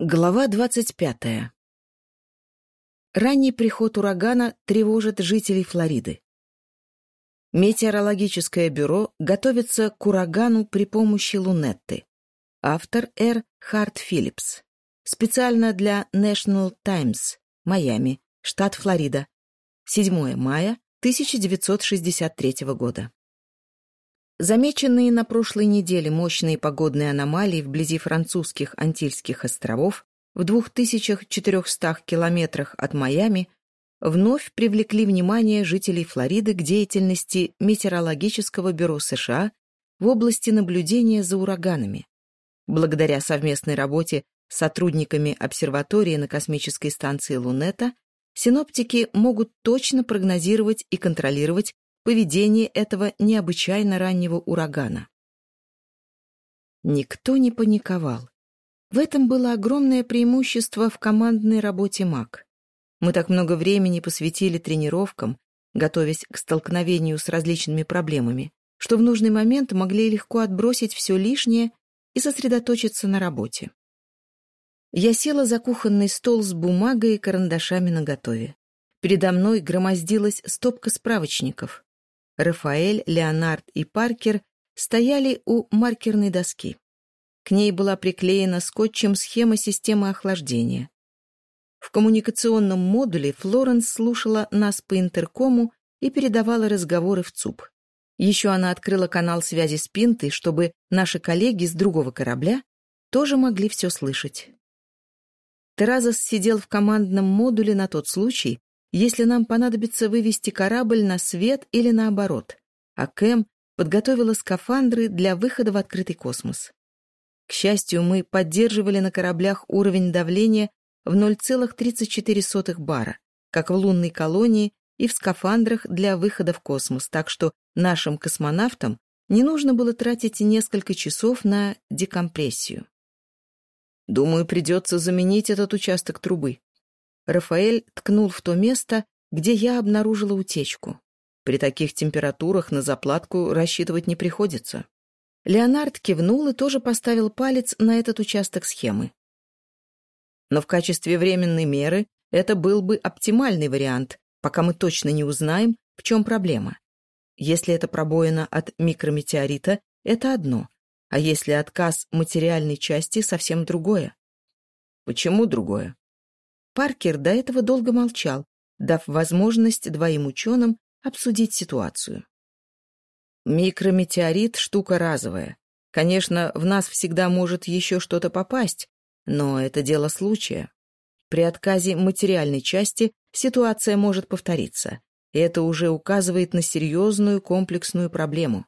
Глава двадцать пятая. Ранний приход урагана тревожит жителей Флориды. Метеорологическое бюро готовится к урагану при помощи лунетты. Автор Р. Харт Филлипс. Специально для National Times, Майами, штат Флорида. 7 мая 1963 года. Замеченные на прошлой неделе мощные погодные аномалии вблизи французских Антильских островов в 2400 километрах от Майами вновь привлекли внимание жителей Флориды к деятельности Метеорологического бюро США в области наблюдения за ураганами. Благодаря совместной работе с сотрудниками обсерватории на космической станции Лунета синоптики могут точно прогнозировать и контролировать поведении этого необычайно раннего урагана. Никто не паниковал. В этом было огромное преимущество в командной работе МАК. Мы так много времени посвятили тренировкам, готовясь к столкновению с различными проблемами, что в нужный момент могли легко отбросить все лишнее и сосредоточиться на работе. Я села за кухонный стол с бумагой и карандашами наготове. Передо мной громоздилась стопка справочников. Рафаэль, Леонард и Паркер стояли у маркерной доски. К ней была приклеена скотчем схема системы охлаждения. В коммуникационном модуле Флоренс слушала нас по интеркому и передавала разговоры в ЦУП. Еще она открыла канал связи с Пинтой, чтобы наши коллеги с другого корабля тоже могли все слышать. Теразос сидел в командном модуле на тот случай, если нам понадобится вывести корабль на свет или наоборот, а Кэм подготовила скафандры для выхода в открытый космос. К счастью, мы поддерживали на кораблях уровень давления в 0,34 бара, как в лунной колонии и в скафандрах для выхода в космос, так что нашим космонавтам не нужно было тратить несколько часов на декомпрессию. «Думаю, придется заменить этот участок трубы», Рафаэль ткнул в то место, где я обнаружила утечку. При таких температурах на заплатку рассчитывать не приходится. Леонард кивнул и тоже поставил палец на этот участок схемы. Но в качестве временной меры это был бы оптимальный вариант, пока мы точно не узнаем, в чем проблема. Если это пробоина от микрометеорита, это одно, а если отказ материальной части, совсем другое. Почему другое? Паркер до этого долго молчал, дав возможность двоим ученым обсудить ситуацию. Микрометеорит — штука разовая. Конечно, в нас всегда может еще что-то попасть, но это дело случая. При отказе материальной части ситуация может повториться. И это уже указывает на серьезную комплексную проблему.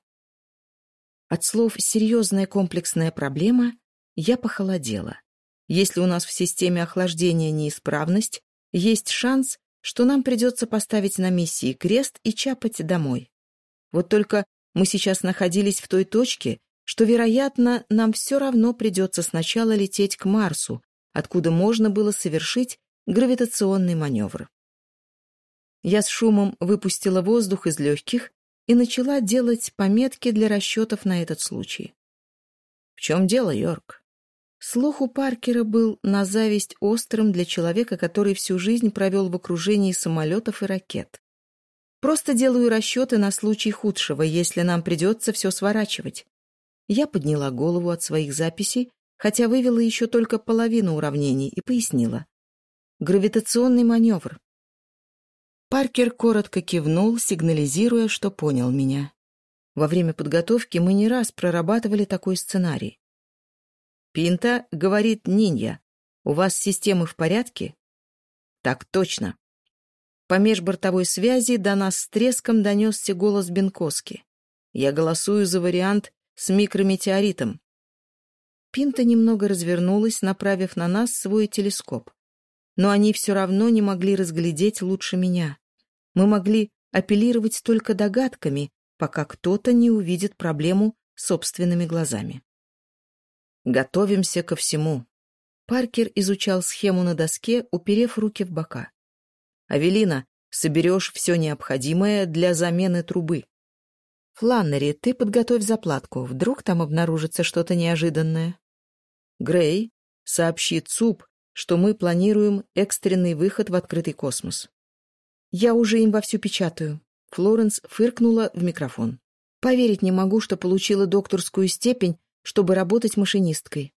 От слов «серьезная комплексная проблема» я похолодела. Если у нас в системе охлаждения неисправность, есть шанс, что нам придется поставить на миссии крест и чапать домой. Вот только мы сейчас находились в той точке, что, вероятно, нам все равно придется сначала лететь к Марсу, откуда можно было совершить гравитационный маневр. Я с шумом выпустила воздух из легких и начала делать пометки для расчетов на этот случай. «В чем дело, Йорк?» Слух у Паркера был на зависть острым для человека, который всю жизнь провел в окружении самолетов и ракет. «Просто делаю расчеты на случай худшего, если нам придется все сворачивать». Я подняла голову от своих записей, хотя вывела еще только половину уравнений и пояснила. «Гравитационный маневр». Паркер коротко кивнул, сигнализируя, что понял меня. Во время подготовки мы не раз прорабатывали такой сценарий. Пинта говорит Нинья, у вас системы в порядке? Так точно. По межбортовой связи до нас с треском донесся голос Бенкоски. Я голосую за вариант с микрометеоритом. Пинта немного развернулась, направив на нас свой телескоп. Но они все равно не могли разглядеть лучше меня. Мы могли апеллировать только догадками, пока кто-то не увидит проблему собственными глазами. Готовимся ко всему. Паркер изучал схему на доске, уперев руки в бока. «Авелина, соберешь все необходимое для замены трубы. Фланнери, ты подготовь заплатку, вдруг там обнаружится что-то неожиданное. Грей, сообщи ЦУП, что мы планируем экстренный выход в открытый космос. Я уже им вовсю печатаю. Флоренс фыркнула в микрофон. Поверить не могу, что получила докторскую степень, чтобы работать машинисткой.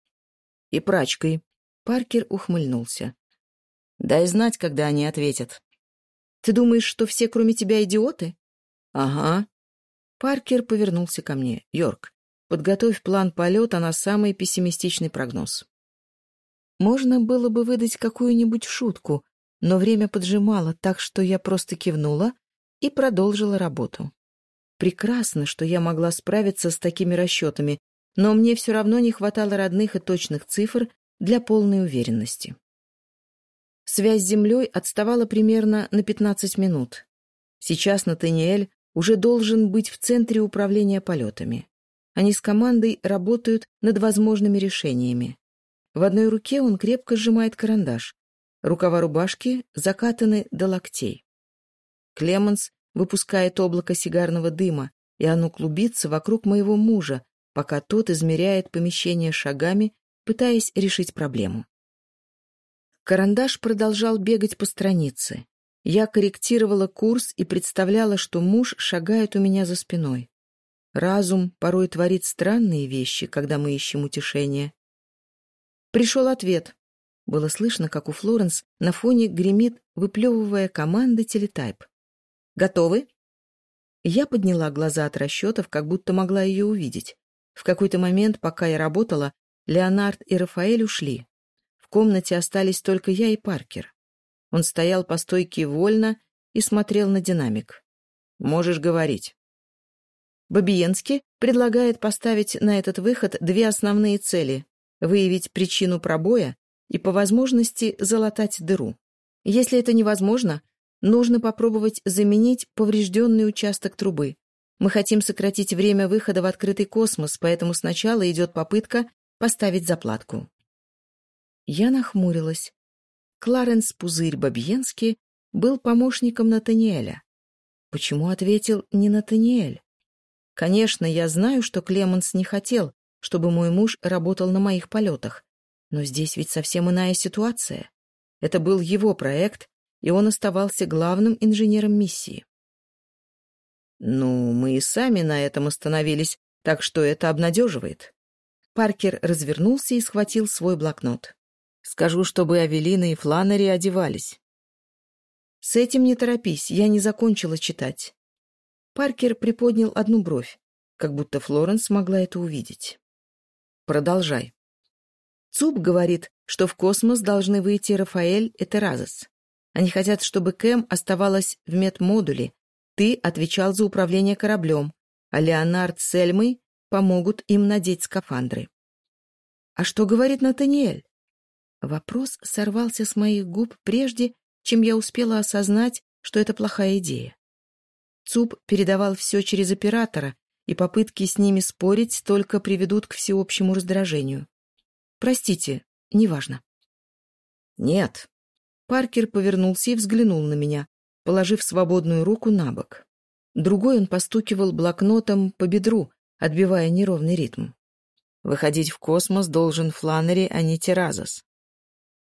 И прачкой. Паркер ухмыльнулся. Дай знать, когда они ответят. Ты думаешь, что все, кроме тебя, идиоты? Ага. Паркер повернулся ко мне. Йорк, подготовь план полета на самый пессимистичный прогноз. Можно было бы выдать какую-нибудь шутку, но время поджимало, так что я просто кивнула и продолжила работу. Прекрасно, что я могла справиться с такими расчетами, но мне все равно не хватало родных и точных цифр для полной уверенности. Связь с землей отставала примерно на 15 минут. Сейчас Натаниэль уже должен быть в центре управления полетами. Они с командой работают над возможными решениями. В одной руке он крепко сжимает карандаш. Рукава рубашки закатаны до локтей. Клеменс выпускает облако сигарного дыма, и оно клубится вокруг моего мужа, пока тот измеряет помещение шагами, пытаясь решить проблему. Карандаш продолжал бегать по странице. Я корректировала курс и представляла, что муж шагает у меня за спиной. Разум порой творит странные вещи, когда мы ищем утешения. Пришел ответ. Было слышно, как у Флоренс на фоне гремит, выплевывая команды телетайп. «Готовы?» Я подняла глаза от расчетов, как будто могла ее увидеть. В какой-то момент, пока я работала, Леонард и Рафаэль ушли. В комнате остались только я и Паркер. Он стоял по стойке вольно и смотрел на динамик. «Можешь говорить». Бабиенский предлагает поставить на этот выход две основные цели – выявить причину пробоя и, по возможности, залатать дыру. Если это невозможно, нужно попробовать заменить поврежденный участок трубы, Мы хотим сократить время выхода в открытый космос, поэтому сначала идет попытка поставить заплатку. Я нахмурилась. Кларенс Пузырь Бабьенский был помощником Натаниэля. Почему ответил не Натаниэль? Конечно, я знаю, что Клеменс не хотел, чтобы мой муж работал на моих полетах, но здесь ведь совсем иная ситуация. Это был его проект, и он оставался главным инженером миссии. Ну, мы и сами на этом остановились, так что это обнадеживает. Паркер развернулся и схватил свой блокнот. Скажу, чтобы Авелина и Фланнери одевались. С этим не торопись, я не закончила читать. Паркер приподнял одну бровь, как будто Флоренс могла это увидеть. Продолжай. Цуб говорит, что в космос должны выйти Рафаэль и Теразес. Они хотят, чтобы Кэм оставалась в медмодуле, ты отвечал за управление кораблем, а Леонард с Эльмой помогут им надеть скафандры. А что говорит Натаниэль? Вопрос сорвался с моих губ прежде, чем я успела осознать, что это плохая идея. ЦУП передавал все через оператора, и попытки с ними спорить только приведут к всеобщему раздражению. Простите, неважно. Нет. Паркер повернулся и взглянул на меня, положив свободную руку на бок. Другой он постукивал блокнотом по бедру, отбивая неровный ритм. Выходить в космос должен Фланери, а не Теразос.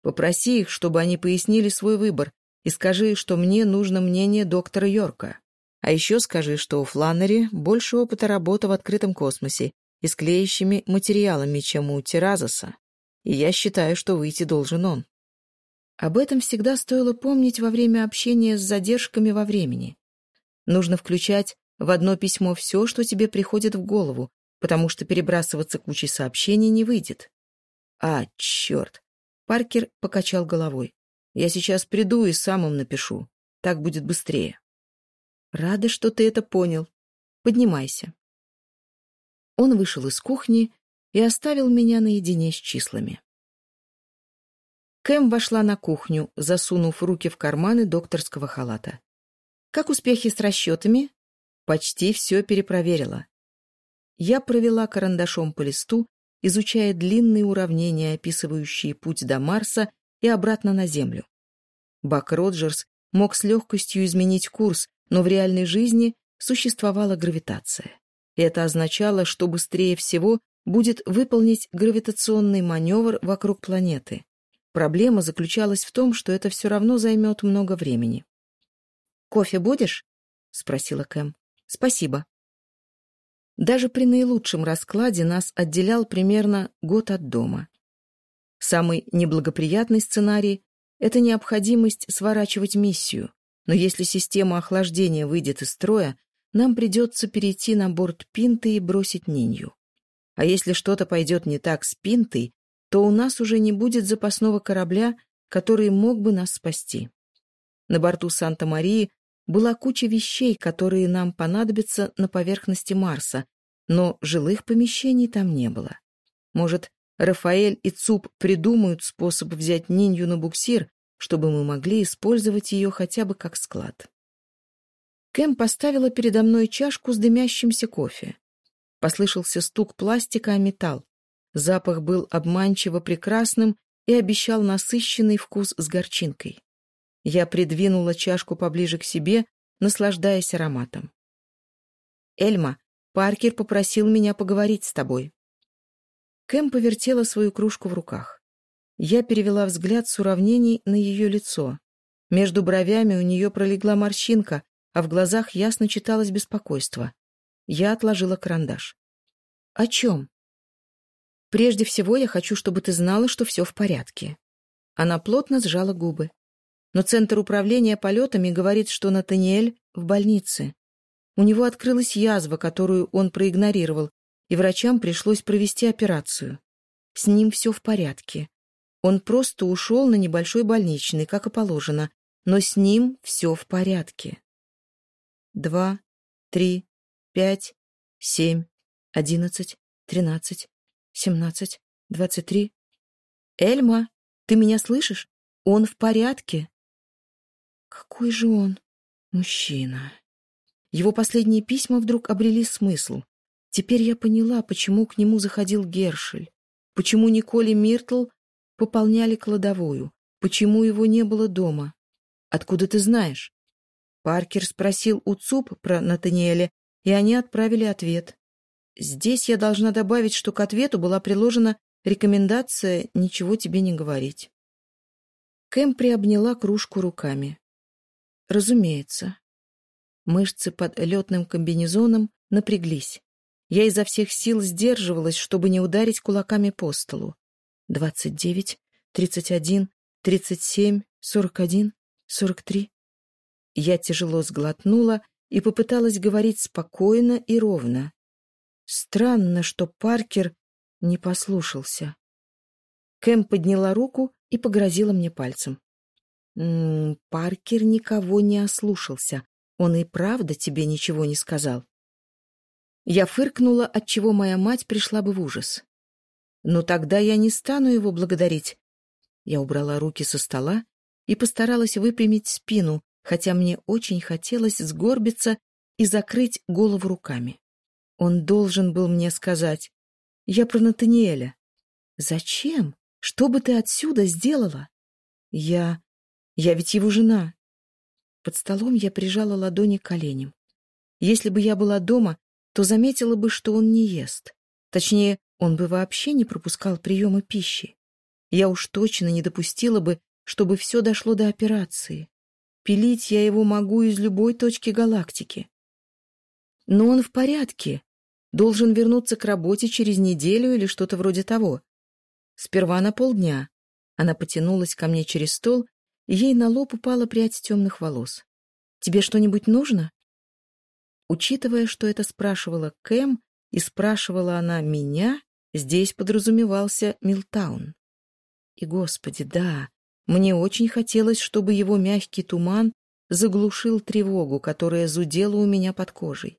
Попроси их, чтобы они пояснили свой выбор, и скажи, что мне нужно мнение доктора Йорка. А еще скажи, что у Фланери больше опыта работы в открытом космосе и с клеящими материалами, чем у Теразоса. И я считаю, что выйти должен он. Об этом всегда стоило помнить во время общения с задержками во времени. Нужно включать в одно письмо все, что тебе приходит в голову, потому что перебрасываться кучей сообщений не выйдет. А, черт! Паркер покачал головой. «Я сейчас приду и сам им напишу. Так будет быстрее». «Рада, что ты это понял. Поднимайся». Он вышел из кухни и оставил меня наедине с числами. Кэм вошла на кухню, засунув руки в карманы докторского халата. «Как успехи с расчетами?» «Почти все перепроверила». Я провела карандашом по листу, изучая длинные уравнения, описывающие путь до Марса и обратно на Землю. Бак Роджерс мог с легкостью изменить курс, но в реальной жизни существовала гравитация. это означало, что быстрее всего будет выполнить гравитационный маневр вокруг планеты. Проблема заключалась в том, что это все равно займет много времени. «Кофе будешь?» — спросила Кэм. «Спасибо». Даже при наилучшем раскладе нас отделял примерно год от дома. Самый неблагоприятный сценарий — это необходимость сворачивать миссию, но если система охлаждения выйдет из строя, нам придется перейти на борт Пинты и бросить Нинью. А если что-то пойдет не так с Пинтой, то у нас уже не будет запасного корабля, который мог бы нас спасти. На борту Санта-Марии была куча вещей, которые нам понадобятся на поверхности Марса, но жилых помещений там не было. Может, Рафаэль и ЦУП придумают способ взять Нинью на буксир, чтобы мы могли использовать ее хотя бы как склад. Кэм поставила передо мной чашку с дымящимся кофе. Послышался стук пластика о металл. Запах был обманчиво прекрасным и обещал насыщенный вкус с горчинкой. Я придвинула чашку поближе к себе, наслаждаясь ароматом. «Эльма, Паркер попросил меня поговорить с тобой». Кэм повертела свою кружку в руках. Я перевела взгляд с уравнений на ее лицо. Между бровями у нее пролегла морщинка, а в глазах ясно читалось беспокойство. Я отложила карандаш. «О чем?» «Прежде всего я хочу, чтобы ты знала, что все в порядке». Она плотно сжала губы но Центр управления полетами говорит, что Натаниэль в больнице. У него открылась язва, которую он проигнорировал, и врачам пришлось провести операцию. С ним все в порядке. Он просто ушел на небольшой больничный, как и положено, но с ним все в порядке. Два, три, пять, семь, одиннадцать, тринадцать, семнадцать, двадцать три. Эльма, ты меня слышишь? Он в порядке. Какой же он мужчина. Его последние письма вдруг обрели смысл. Теперь я поняла, почему к нему заходил Гершель, почему Николь и Миртл пополняли кладовую, почему его не было дома. Откуда ты знаешь? Паркер спросил у ЦУП про Натаниэля, и они отправили ответ. Здесь я должна добавить, что к ответу была приложена рекомендация «ничего тебе не говорить». Кэм приобняла кружку руками. Разумеется. Мышцы под летным комбинезоном напряглись. Я изо всех сил сдерживалась, чтобы не ударить кулаками по столу. Двадцать девять, тридцать один, тридцать семь, сорок один, сорок три. Я тяжело сглотнула и попыталась говорить спокойно и ровно. Странно, что Паркер не послушался. Кэм подняла руку и погрозила мне пальцем. «М -м, «Паркер никого не ослушался. Он и правда тебе ничего не сказал». Я фыркнула, от чего моя мать пришла бы в ужас. «Но «Ну тогда я не стану его благодарить». Я убрала руки со стола и постаралась выпрямить спину, хотя мне очень хотелось сгорбиться и закрыть голову руками. Он должен был мне сказать. Я про Натаниэля. Зачем? Что бы ты отсюда сделала? Я... Я ведь его жена. Под столом я прижала ладони к коленям. Если бы я была дома, то заметила бы, что он не ест. Точнее, он бы вообще не пропускал приемы пищи. Я уж точно не допустила бы, чтобы все дошло до операции. Пилить я его могу из любой точки галактики. Но он в порядке, Должен вернуться к работе через неделю или что-то вроде того. Сперва на полдня. Она потянулась ко мне через стол Ей на лоб упала прядь темных волос. «Тебе что-нибудь нужно?» Учитывая, что это спрашивала Кэм, и спрашивала она меня, здесь подразумевался Милтаун. И, господи, да, мне очень хотелось, чтобы его мягкий туман заглушил тревогу, которая зудела у меня под кожей.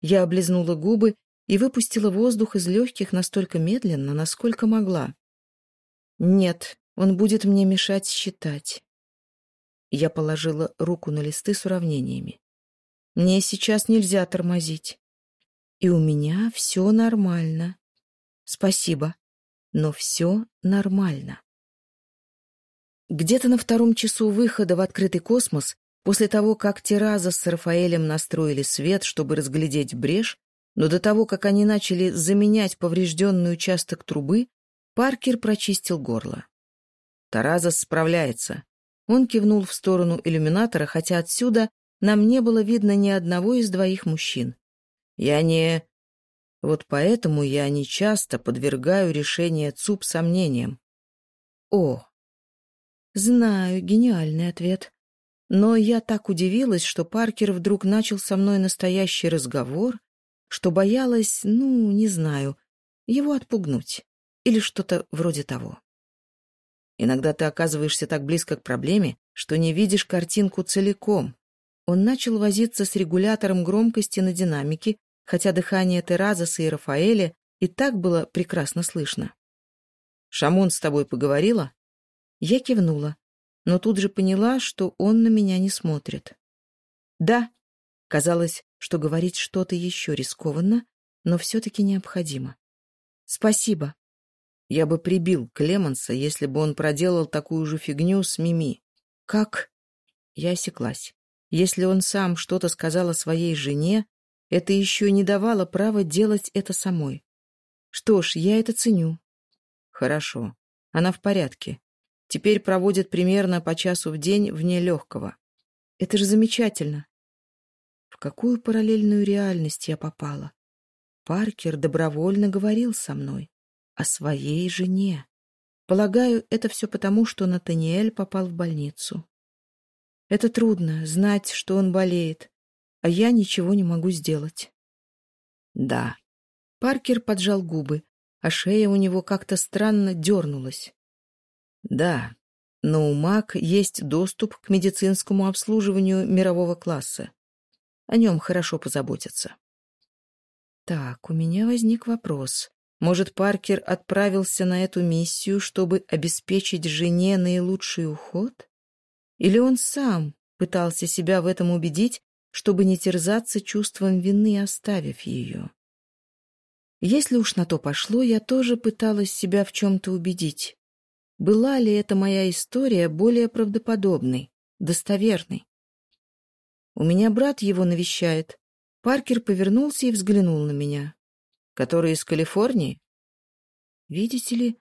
Я облизнула губы и выпустила воздух из легких настолько медленно, насколько могла. «Нет, он будет мне мешать считать». Я положила руку на листы с уравнениями. «Мне сейчас нельзя тормозить. И у меня все нормально. Спасибо, но все нормально». Где-то на втором часу выхода в открытый космос, после того, как Тераза с Рафаэлем настроили свет, чтобы разглядеть брешь, но до того, как они начали заменять поврежденный участок трубы, Паркер прочистил горло. «Таразас справляется». Он кивнул в сторону иллюминатора, хотя отсюда нам не было видно ни одного из двоих мужчин. «Я не...» Вот поэтому я не часто подвергаю решение ЦУП сомнениям. О! Знаю, гениальный ответ. Но я так удивилась, что Паркер вдруг начал со мной настоящий разговор, что боялась, ну, не знаю, его отпугнуть или что-то вроде того. Иногда ты оказываешься так близко к проблеме, что не видишь картинку целиком. Он начал возиться с регулятором громкости на динамике, хотя дыхание Теразаса и Рафаэля и так было прекрасно слышно. Шамон с тобой поговорила?» Я кивнула, но тут же поняла, что он на меня не смотрит. «Да», — казалось, что говорить что-то еще рискованно, но все-таки необходимо. «Спасибо». Я бы прибил Клеманса, если бы он проделал такую же фигню с Мими. «Как?» Я осеклась. Если он сам что-то сказал о своей жене, это еще не давало права делать это самой. Что ж, я это ценю. Хорошо. Она в порядке. Теперь проводит примерно по часу в день вне легкого. Это же замечательно какую параллельную реальность я попала. Паркер добровольно говорил со мной о своей жене. Полагаю, это все потому, что Натаниэль попал в больницу. Это трудно, знать, что он болеет, а я ничего не могу сделать. Да. Паркер поджал губы, а шея у него как-то странно дернулась. Да, но у МАК есть доступ к медицинскому обслуживанию мирового класса. О нем хорошо позаботятся. Так, у меня возник вопрос. Может, Паркер отправился на эту миссию, чтобы обеспечить жене наилучший уход? Или он сам пытался себя в этом убедить, чтобы не терзаться чувством вины, оставив ее? Если уж на то пошло, я тоже пыталась себя в чем-то убедить. Была ли эта моя история более правдоподобной, достоверной? У меня брат его навещает. Паркер повернулся и взглянул на меня который из Калифорнии? Видите ли,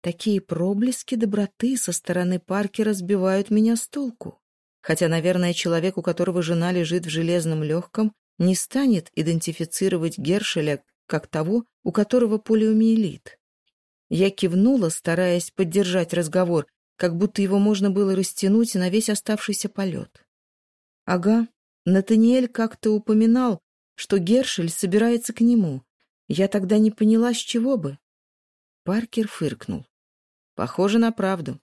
такие проблески доброты со стороны Паркера сбивают меня с толку. Хотя, наверное, человек, у которого жена лежит в железном легком, не станет идентифицировать Гершеля как того, у которого полиомиелит. Я кивнула, стараясь поддержать разговор, как будто его можно было растянуть на весь оставшийся полет. Ага, Натаниэль как-то упоминал, что Гершель собирается к нему, я тогда не поняла, с чего бы. Паркер фыркнул. Похоже на правду.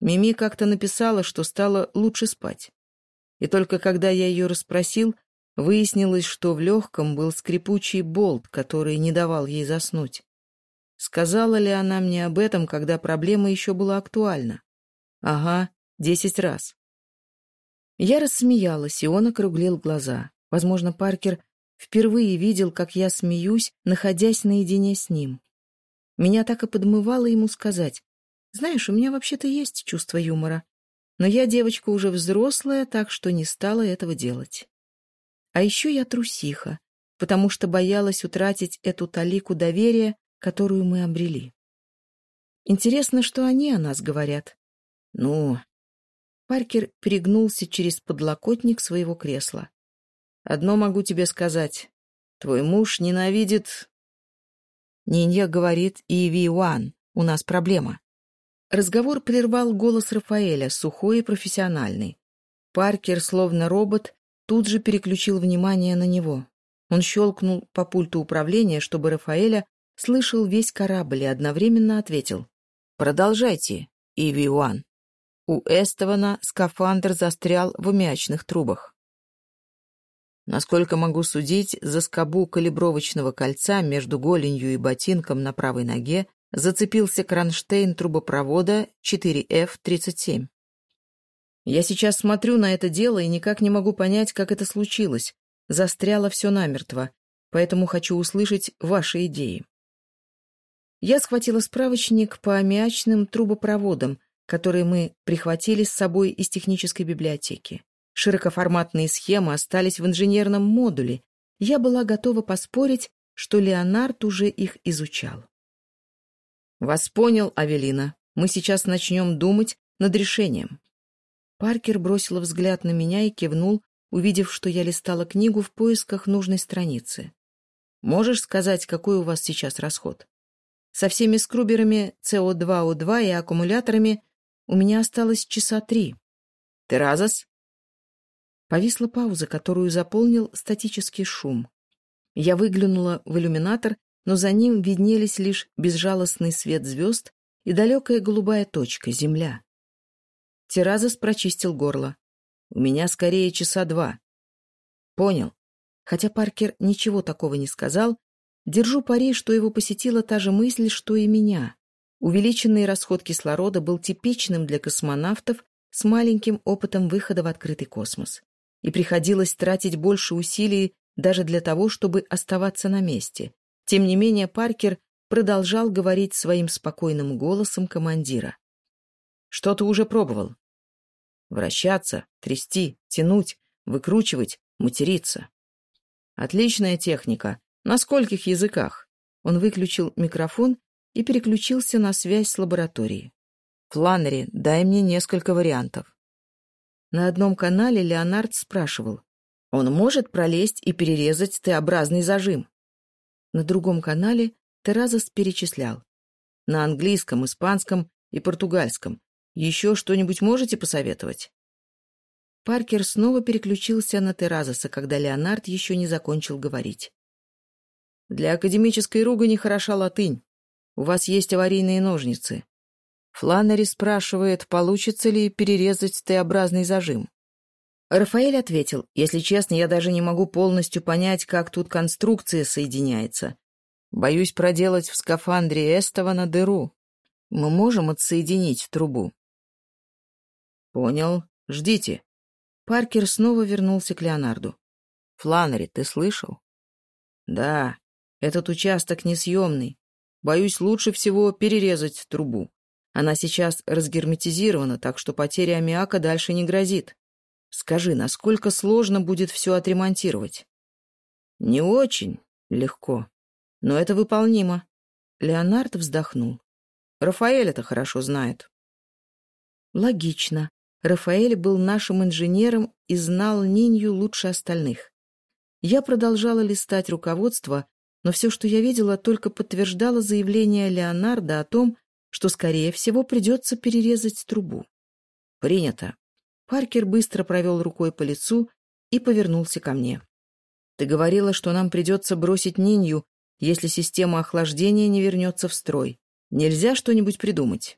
Мими как-то написала, что стало лучше спать. И только когда я ее расспросил, выяснилось, что в легком был скрипучий болт, который не давал ей заснуть. Сказала ли она мне об этом, когда проблема еще была актуальна? Ага, десять раз. Я рассмеялась, и он округлил глаза. Возможно, Паркер впервые видел, как я смеюсь, находясь наедине с ним. Меня так и подмывало ему сказать. «Знаешь, у меня вообще-то есть чувство юмора. Но я девочка уже взрослая, так что не стала этого делать. А еще я трусиха, потому что боялась утратить эту талику доверия, которую мы обрели. Интересно, что они о нас говорят. Ну, Паркер перегнулся через подлокотник своего кресла. «Одно могу тебе сказать. Твой муж ненавидит...» Нинья говорит «Иви Уан, у нас проблема». Разговор прервал голос Рафаэля, сухой и профессиональный. Паркер, словно робот, тут же переключил внимание на него. Он щелкнул по пульту управления, чтобы Рафаэля слышал весь корабль и одновременно ответил. «Продолжайте, Иви Уан». У Эстована скафандр застрял в умячных трубах. Насколько могу судить, за скобу калибровочного кольца между голенью и ботинком на правой ноге зацепился кронштейн трубопровода 4F-37. Я сейчас смотрю на это дело и никак не могу понять, как это случилось. Застряло все намертво, поэтому хочу услышать ваши идеи. Я схватила справочник по аммиачным трубопроводам, которые мы прихватили с собой из технической библиотеки. Широкоформатные схемы остались в инженерном модуле. Я была готова поспорить, что Леонард уже их изучал. «Вас понял, Авелина. Мы сейчас начнем думать над решением». Паркер бросила взгляд на меня и кивнул, увидев, что я листала книгу в поисках нужной страницы. «Можешь сказать, какой у вас сейчас расход?» Со всеми скруберами, СО2О2 и аккумуляторами у меня осталось часа три. Теразос. Повисла пауза, которую заполнил статический шум. Я выглянула в иллюминатор, но за ним виднелись лишь безжалостный свет звезд и далекая голубая точка — земля. Теразос прочистил горло. «У меня скорее часа два». «Понял». Хотя Паркер ничего такого не сказал, держу пари, что его посетила та же мысль, что и меня увеличенный расход кислорода был типичным для космонавтов с маленьким опытом выхода в открытый космос. И приходилось тратить больше усилий даже для того, чтобы оставаться на месте. Тем не менее, Паркер продолжал говорить своим спокойным голосом командира. «Что ты уже пробовал?» «Вращаться, трясти, тянуть, выкручивать, материться». «Отличная техника. На скольких языках?» Он выключил микрофон и переключился на связь с лабораторией. «Фланнери, дай мне несколько вариантов». На одном канале Леонард спрашивал, «Он может пролезть и перерезать Т-образный зажим?» На другом канале Теразос перечислял. «На английском, испанском и португальском. Еще что-нибудь можете посоветовать?» Паркер снова переключился на Теразоса, когда Леонард еще не закончил говорить. «Для академической ругани хороша латынь. У вас есть аварийные ножницы. Фланнери спрашивает, получится ли перерезать Т-образный зажим. Рафаэль ответил, если честно, я даже не могу полностью понять, как тут конструкция соединяется. Боюсь проделать в скафандре на дыру. Мы можем отсоединить трубу. Понял. Ждите. Паркер снова вернулся к Леонарду. Фланнери, ты слышал? Да, этот участок несъемный боюсь, лучше всего перерезать трубу. Она сейчас разгерметизирована, так что потеря аммиака дальше не грозит. Скажи, насколько сложно будет все отремонтировать? Не очень легко, но это выполнимо. Леонард вздохнул. Рафаэль это хорошо знает. Логично. Рафаэль был нашим инженером и знал Нинью лучше остальных. Я продолжала листать руководство, но все, что я видела, только подтверждало заявление Леонардо о том, что, скорее всего, придется перерезать трубу. «Принято». Паркер быстро провел рукой по лицу и повернулся ко мне. «Ты говорила, что нам придется бросить Нинью, если система охлаждения не вернется в строй. Нельзя что-нибудь придумать».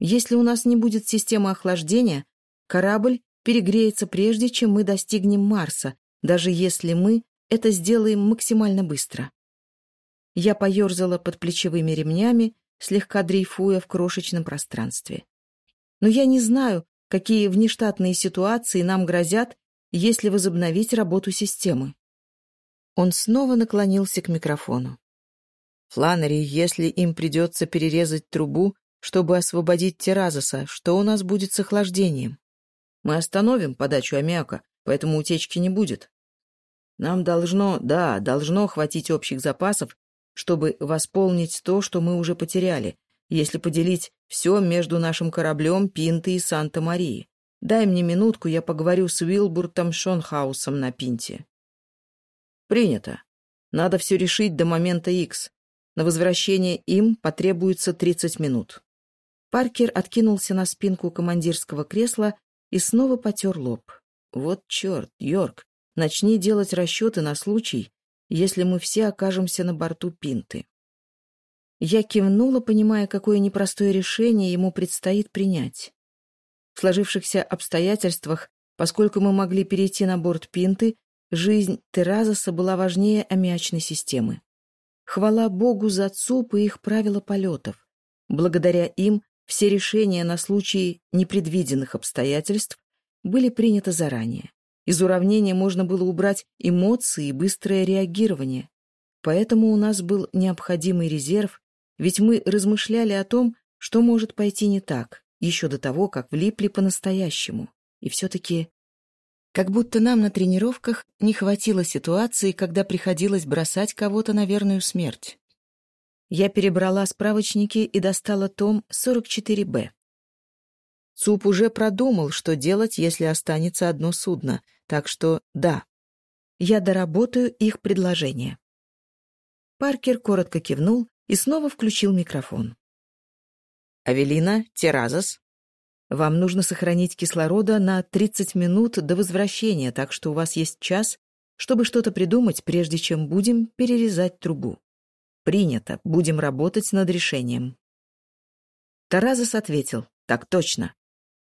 «Если у нас не будет системы охлаждения, корабль перегреется прежде, чем мы достигнем Марса, даже если мы это сделаем максимально быстро. Я поерзала под плечевыми ремнями, слегка дрейфуя в крошечном пространстве. Но я не знаю, какие внештатные ситуации нам грозят, если возобновить работу системы. Он снова наклонился к микрофону. «Фланери, если им придется перерезать трубу, чтобы освободить Теразоса, что у нас будет с охлаждением? Мы остановим подачу аммиака, поэтому утечки не будет. Нам должно, да, должно хватить общих запасов, чтобы восполнить то, что мы уже потеряли, если поделить все между нашим кораблем Пинты и Санта-Марии. Дай мне минутку, я поговорю с Уилбуртом Шонхаусом на Пинте. Принято. Надо все решить до момента X. На возвращение им потребуется 30 минут. Паркер откинулся на спинку командирского кресла и снова потер лоб. Вот черт, Йорк, Начни делать расчеты на случай, если мы все окажемся на борту Пинты. Я кивнула, понимая, какое непростое решение ему предстоит принять. В сложившихся обстоятельствах, поскольку мы могли перейти на борт Пинты, жизнь Теразоса была важнее аммиачной системы. Хвала Богу за ЦУП и их правила полетов. Благодаря им все решения на случай непредвиденных обстоятельств были приняты заранее. Из уравнения можно было убрать эмоции и быстрое реагирование. Поэтому у нас был необходимый резерв, ведь мы размышляли о том, что может пойти не так, еще до того, как влипли по-настоящему. И все-таки... Как будто нам на тренировках не хватило ситуации, когда приходилось бросать кого-то на верную смерть. Я перебрала справочники и достала том 44-Б. Цуп уже продумал, что делать, если останется одно судно, так что да. Я доработаю их предложение. Паркер коротко кивнул и снова включил микрофон. «Авелина, Теразос, вам нужно сохранить кислорода на 30 минут до возвращения, так что у вас есть час, чтобы что-то придумать, прежде чем будем перерезать трубу. Принято, будем работать над решением». Таразос ответил, «Так точно».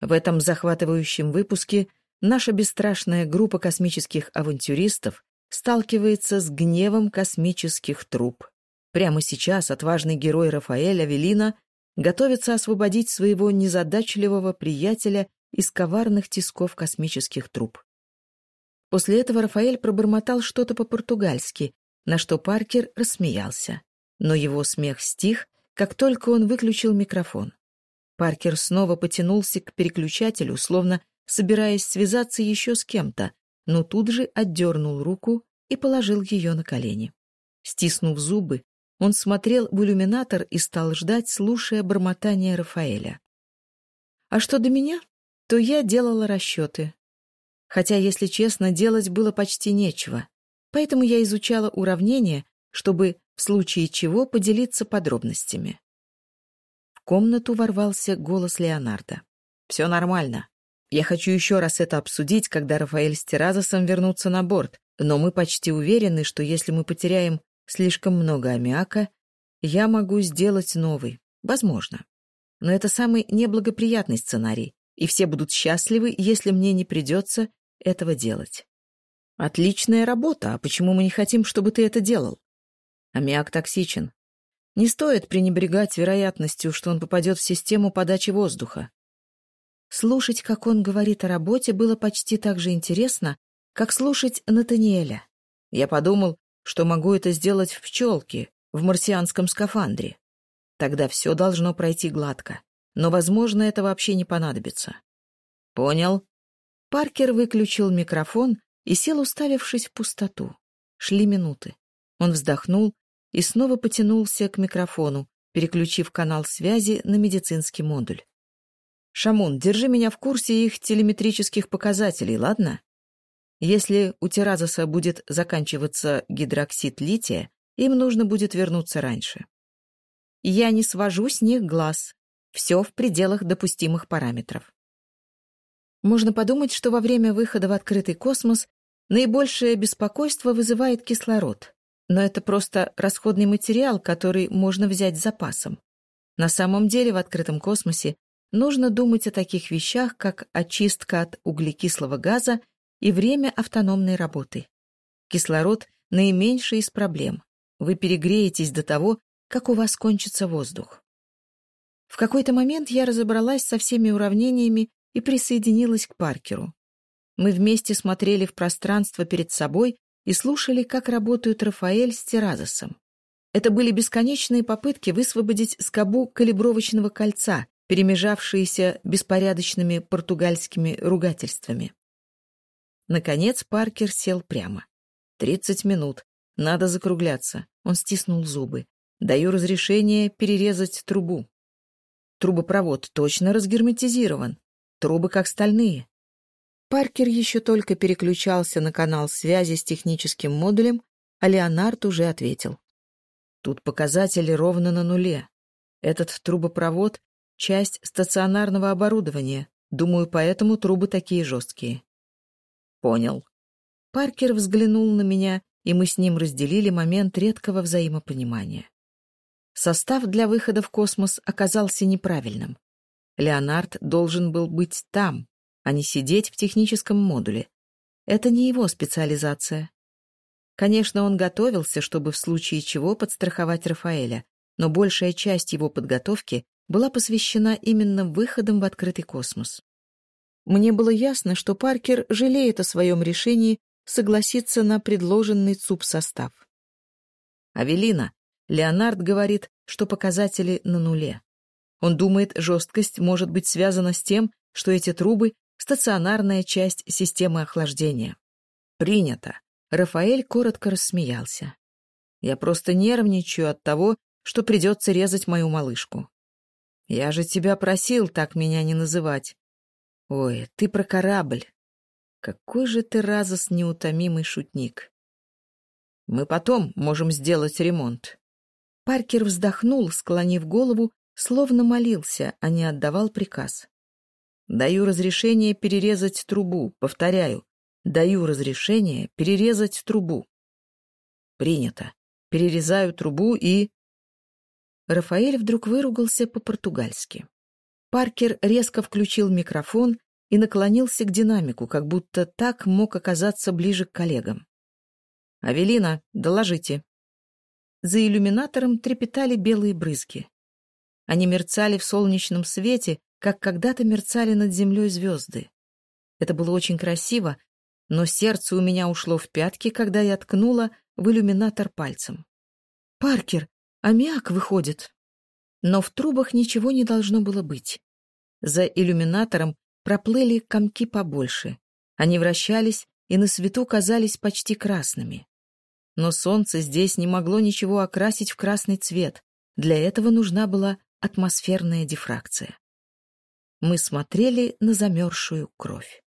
В этом захватывающем выпуске наша бесстрашная группа космических авантюристов сталкивается с гневом космических труб. Прямо сейчас отважный герой Рафаэль Авелина готовится освободить своего незадачливого приятеля из коварных тисков космических труб. После этого Рафаэль пробормотал что-то по-португальски, на что Паркер рассмеялся. Но его смех стих, как только он выключил микрофон. Паркер снова потянулся к переключателю, словно собираясь связаться еще с кем-то, но тут же отдернул руку и положил ее на колени. Стиснув зубы, он смотрел в иллюминатор и стал ждать, слушая бормотание Рафаэля. А что до меня, то я делала расчеты. Хотя, если честно, делать было почти нечего, поэтому я изучала уравнения, чтобы в случае чего поделиться подробностями комнату ворвался голос Леонардо. «Все нормально. Я хочу еще раз это обсудить, когда Рафаэль с Теразосом вернутся на борт, но мы почти уверены, что если мы потеряем слишком много аммиака, я могу сделать новый. Возможно. Но это самый неблагоприятный сценарий, и все будут счастливы, если мне не придется этого делать». «Отличная работа, а почему мы не хотим, чтобы ты это делал?» «Аммиак токсичен. Не стоит пренебрегать вероятностью, что он попадет в систему подачи воздуха. Слушать, как он говорит о работе, было почти так же интересно, как слушать Натаниэля. Я подумал, что могу это сделать в пчелке, в марсианском скафандре. Тогда все должно пройти гладко. Но, возможно, это вообще не понадобится. Понял? Паркер выключил микрофон и сел, уставившись в пустоту. Шли минуты. Он вздохнул и И снова потянулся к микрофону, переключив канал связи на медицинский модуль. «Шамун, держи меня в курсе их телеметрических показателей, ладно? Если у Теразоса будет заканчиваться гидроксид лития, им нужно будет вернуться раньше. Я не свожу с них глаз. Все в пределах допустимых параметров». Можно подумать, что во время выхода в открытый космос наибольшее беспокойство вызывает кислород, Но это просто расходный материал, который можно взять с запасом. На самом деле в открытом космосе нужно думать о таких вещах, как очистка от углекислого газа и время автономной работы. Кислород – наименьший из проблем. Вы перегреетесь до того, как у вас кончится воздух. В какой-то момент я разобралась со всеми уравнениями и присоединилась к Паркеру. Мы вместе смотрели в пространство перед собой и слушали, как работают Рафаэль с Теразосом. Это были бесконечные попытки высвободить скобу калибровочного кольца, перемежавшиеся беспорядочными португальскими ругательствами. Наконец Паркер сел прямо. «Тридцать минут. Надо закругляться». Он стиснул зубы. «Даю разрешение перерезать трубу». Трубопровод точно разгерметизирован. Трубы как стальные. Паркер еще только переключался на канал связи с техническим модулем, а Леонард уже ответил. Тут показатели ровно на нуле. Этот трубопровод — часть стационарного оборудования. Думаю, поэтому трубы такие жесткие. Понял. Паркер взглянул на меня, и мы с ним разделили момент редкого взаимопонимания. Состав для выхода в космос оказался неправильным. Леонард должен был быть там, а не сидеть в техническом модуле. Это не его специализация. Конечно, он готовился, чтобы в случае чего подстраховать Рафаэля, но большая часть его подготовки была посвящена именно выходам в открытый космос. Мне было ясно, что Паркер жалеет о своем решении согласиться на предложенный ЦУП состав. Авелина, Леонард говорит, что показатели на нуле. Он думает, жесткость может быть связана с тем, что эти трубы стационарная часть системы охлаждения. Принято. Рафаэль коротко рассмеялся. Я просто нервничаю от того, что придется резать мою малышку. Я же тебя просил так меня не называть. Ой, ты про корабль. Какой же ты разос неутомимый шутник. Мы потом можем сделать ремонт. Паркер вздохнул, склонив голову, словно молился, а не отдавал приказ. Даю разрешение перерезать трубу, повторяю. Даю разрешение перерезать трубу. Принято. Перерезаю трубу и... Рафаэль вдруг выругался по-португальски. Паркер резко включил микрофон и наклонился к динамику, как будто так мог оказаться ближе к коллегам. «Авелина, доложите». За иллюминатором трепетали белые брызги. Они мерцали в солнечном свете, Как когда то мерцали над землей звезды. Это было очень красиво, но сердце у меня ушло в пятки, когда я ткнула в иллюминатор пальцем. «Паркер, аммиак выходит!» Но в трубах ничего не должно было быть. За иллюминатором проплыли комки побольше. Они вращались и на свету казались почти красными. Но солнце здесь не могло ничего окрасить в красный цвет. Для этого нужна была атмосферная дифракция. Мы смотрели на замерзшую кровь.